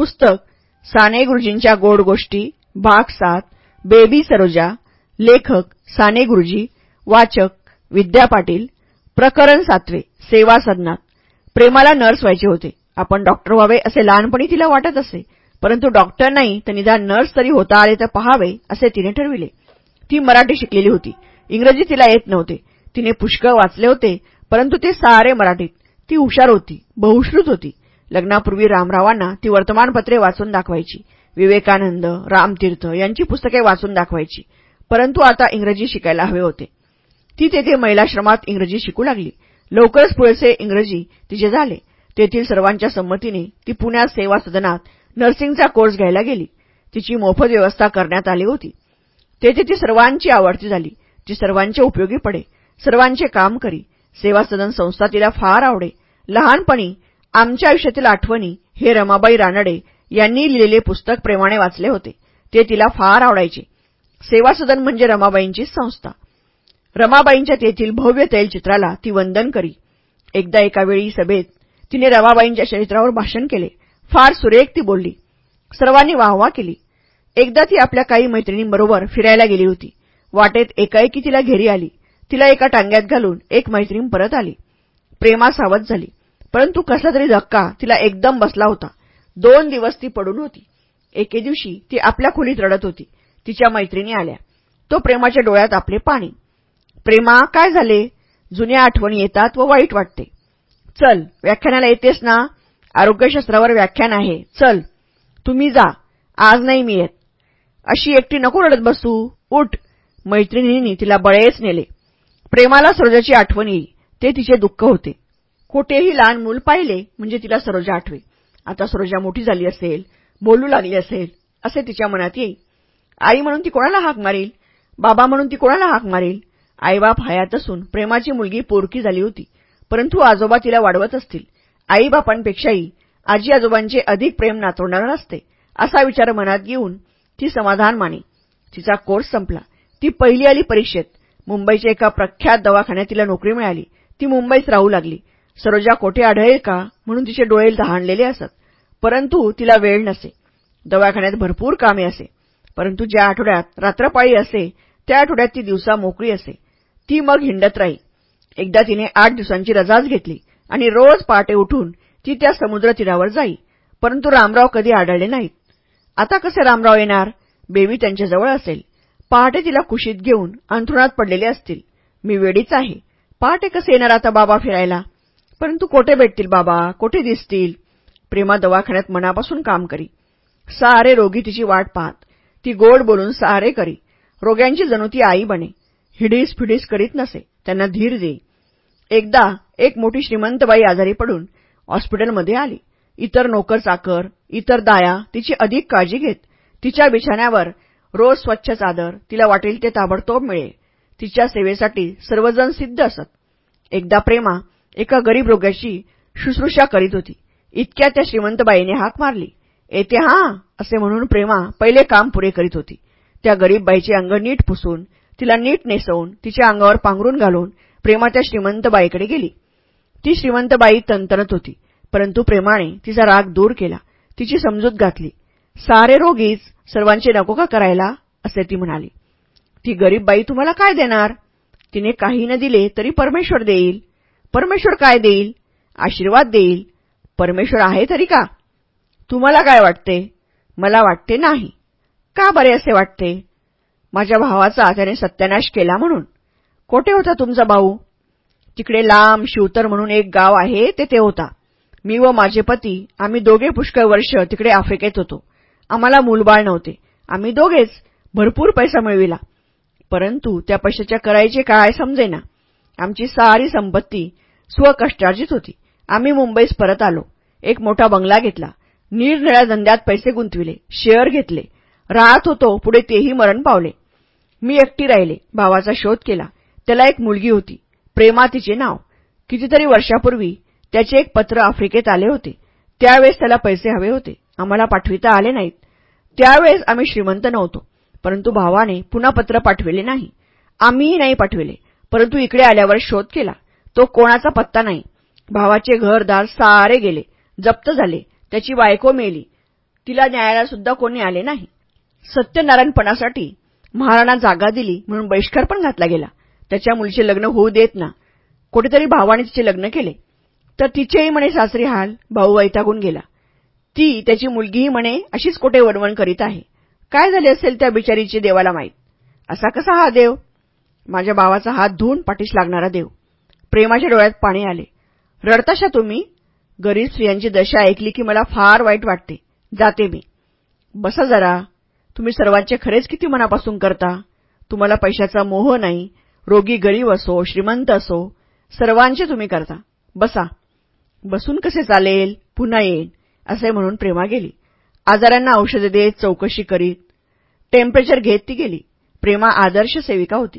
पुस्तक साने गुरुजींच्या गोड गोष्टी भाग सात बेबी सरोजा लेखक साने गुरुजी वाचक विद्या पाटील प्रकरण सातवे सेवा सदनात. प्रेमाला नर्स व्हायचे होते. आपण डॉक्टर व्हावे असे लहानपणी तिला वाटत असे परंतु डॉक्टर नाही तर निदान नर्स तरी होता आले तर पहावे असे तिने ठरविले. ती मराठी शिकलेली होती. इंग्रजी तिला येत नव्हते. तिने पुष्कळ वाचले होते परंतु ते सारे मराठीत. ती हुशार होती बहुश्रुत होती. लग्नापूर्वी रामरावांना ती वर्तमानपत्रे वाचून दाखवायची. विवेकानंद रामतीर्थ यांची पुस्तके वाचून दाखवायची. परंतु आता इंग्रजी शिकायला हवे होते. ती तेथे महिलाश्रमात इंग्रजी शिकू लागली. लवकरच पुरेसे इंग्रजी तिचे झाले. तेथील सर्वांच्या संमतीने ती पुण्यात सेवा सदनात नर्सिंगचा कोर्स घ्यायला गेली. तिची मोफत व्यवस्था करण्यात आली होती. तेथे ती सर्वांची आवडती झाली. ती सर्वांचे उपयोगी पडे. सर्वांचे काम करी. सेवा सदन संस्था तिला फार आवडे. लहानपणी आमच्या आयुष्यातील आठवणी हे रमाबाई रानडे यांनी लिहिलेले पुस्तक प्रेमाने वाचले होते. ते तिला फार आवडायचे. सेवा सदन म्हणजे रमाबाईंचीच संस्था. रमाबाईंच्या तेथील भव्य तैलचित्राला ती वंदन करी. एकदा एकावेळी सभेत तिने रमाबाईंच्या चरित्रावर भाषण केले. फार सुरेख ती बोलली. सर्वांनी वाहवा केली. एकदा ती आपल्या काही मैत्रिणींबरोबर फिरायला गेली होती. वाटेत एकाएकी तिला घेरी आली. तिला एका टांग्यात घालून एक मैत्रीण परत आली. प्रेमा सावध झाली. परंतु कसला तरी धक्का तिला एकदम बसला होता. दोन दिवस ती पडून होती. एके दिवशी ती आपल्या खोलीत रडत होती. तिच्या मैत्रिणी आल्या. तो प्रेमाच्या डोळ्यात आपले पाणी. प्रेमा काय झाले? जुन्या आठवणी येतात व वाईट वाटते. चल व्याख्यानाला येतेस ना? आरोग्यशास्त्रावर व्याख्यान आहे. चल तुम्ही जा. आज नाही मी येत. अशी एकटी नको रडत बसू. उठ. मैत्रिणींनी तिला बळेच नेले. प्रेमाला सरोजाची आठवण येई ते तिचे दुःख होते. कोठेही लहान मूल पाहिले म्हणजे तिला सरोजा आठवे. आता सरोजा मोठी झाली असेल बोलू लागली असेल असे तिच्या मनात येई आई म्हणून ती कोणाला हाक मारील? बाबा म्हणून ती कोणाला हाक मारील? आईबाप हयात असून प्रेमाची मुलगी पोरकी झाली होती परंतु आजोबा तिला वाढवत असतील. आईबापांपेक्षाही आजी आजोबांचे अधिक प्रेम नातवणार नसते असा विचार मनात घेऊन ती समाधान माने. तिचा कोर्स संपला. ती पहिली आली परीक्षेत. मुंबईच्या एका प्रख्यात दवाखान्यात तिला नोकरी मिळाली. ती मुंबईत राहू लागली. सरोजा कोठे आढळेल का? म्हणून तिचे डोळे दहाणलेले असत. परंतु तिला वेळ नसे. दवाखान्यात भरपूर कामे असे. परंतु ज्या आठवड्यात रात्रपाळी असे त्या आठवड्यात ती दिवसा मोकळी असे. ती मग हिंडत राही. एकदा तिने आठ दिवसांची रजाच घेतली आणि रोज पहाटे उठून ती त्या समुद्र तीरावर जाई. परंतु रामराव कधी आढळले नाहीत. आता कसे रामराव येणार? बेबी त्यांच्याजवळ असेल. पहाटे तिला कुशीत घेऊन अंथरुणात पडलेले असतील. मी वेडीच आहे. पहाटे कसे येणार आता बाबा फिरायला? परंतु कोठे भेटतील बाबा? कोठे दिसतील? प्रेमा दवाखान्यात मनापासून काम करी. सारे रोगी तिची वाट पाहत. ती गोड बोलून सारे करी. रोग्यांची जणू ती आई बने. हिडीस फिडीस करीत नसे. त्यांना धीर देई एकदा एक मोठी श्रीमंत बाई आजारी पडून हॉस्पिटलमध्ये आली. इतर नोकर चाकर इतर दाया तिची अधिक काळजी घेत. तिच्या बिछाण्यावर रोज स्वच्छ चादर. तिला वाटेल ते ताबडतोब मिळेल. तिच्या सेवेसाठी सर्वजण सिद्ध असत. एकदा प्रेमा एका गरीब रोग्याची शुश्रूषा करीत होती. इतक्या त्या श्रीमंतबाईने हाक मारली. येते हा असे म्हणून प्रेमा पहिले काम पुरे करीत होती. त्या गरीब बाईचे अंग नीट पुसून तिला नीट नेसवून तिच्या अंगावर पांघरून घालून प्रेमा त्या श्रीमंतबाईकडे गेली. ती श्रीमंतबाई तंतनत होती परंतु प्रेमाने तिचा राग दूर केला. तिची समजूत घातली सारे रोगीच सर्वांचे नको का करायला? असे ती म्हणाली. ती गरीब बाई तुम्हाला काय देणार? तिने काही न दिले तरी परमेश्वर देईल. परमेश्वर काय देईल? आशीर्वाद देईल? परमेश्वर आहे तरी का? तुम्हाला काय वाटते? मला वाटते नाही. का बरे असे वाटते? माझ्या भावाचा त्याने सत्यानाश केला म्हणून. कोठे होता तुमचा भाऊ? तिकडे लांब शिवतर म्हणून एक गाव आहे तेथे होता. मी व माझे पती आम्ही दोघे पुष्कळ वर्ष तिकडे आफ्रिकेत होतो. आम्हाला मूलबाळ नव्हते. आम्ही दोघेच भरपूर पैसा मिळविला. परंतु त्या पैशाच्या करायचे काय समजेना? आमची सारी संपत्ती स्वकष्टार्जित होती. आम्ही मुंबईस परत आलो. एक मोठा बंगला घेतला. निरनिळ्या धंद्यात पैसे गुंतविले. शेअर घेतले. राहत होतो पुढे तेही मरण पावले. मी एकटी राहिले. भावाचा शोध केला. त्याला एक मुलगी होती. प्रेमा तिचे नाव. कितीतरी वर्षापूर्वी त्याचे एक पत्र आफ्रिकेत आले होते. त्यावेळेस त्याला पैसे हवे होते. आम्हाला पाठविता आले नाहीत. त्यावेळेस आम्ही श्रीमंत नव्हतो. परंतु भावाने पुन्हा पत्र पाठविले नाही. आम्हीही नाही पाठविले. परंतु इकडे आल्यावर शोध केला. तो कोणाचा पत्ता नाही. भावाचे घरदार सारे गेले. जप्त झाले. त्याची बायको मेली. तिला न्यायाला सुद्धा कोणी आले नाही. सत्यनारायणपणासाठी महाराणा जागा दिली म्हणून बहिष्कार पण घातला गेला. त्याच्या मुलीचे लग्न होऊ देत ना. कुठेतरी भावाने तिचे लग्न केले. तर तिचेही म्हणे सासरी हाल. भाऊ वैतागून गेला. ती त्याची मुलगीही म्हणे अशीच कोठे वणवण करीत आहे. काय झाले असेल त्या बिचारीचे देवाला माहीत? असा कसा हा देव? माझ्या भावाचा हात धुवून पाठीस लागणारा देव. प्रेमाच्या डोळ्यात पाणी आले. रडताशा तुम्ही? गरीब स्त्रियांची दशा ऐकली की मला फार वाईट वाटते. जाते मी. बसा जरा. तुम्ही सर्वांचे खरेच किती मनापासून करता? तुम्हाला पैशाचा मोह नाही. रोगी गरीब असो श्रीमंत असो सर्वांचे तुम्ही करता. बसा. बसून कसे चालेल? पुन्हा येईन असे म्हणून प्रेमा गेली. आजारांना औषधे देत चौकशी करीत. टेम्परेचर घेत ती गेली. प्रेमा आदर्श सेविका होती.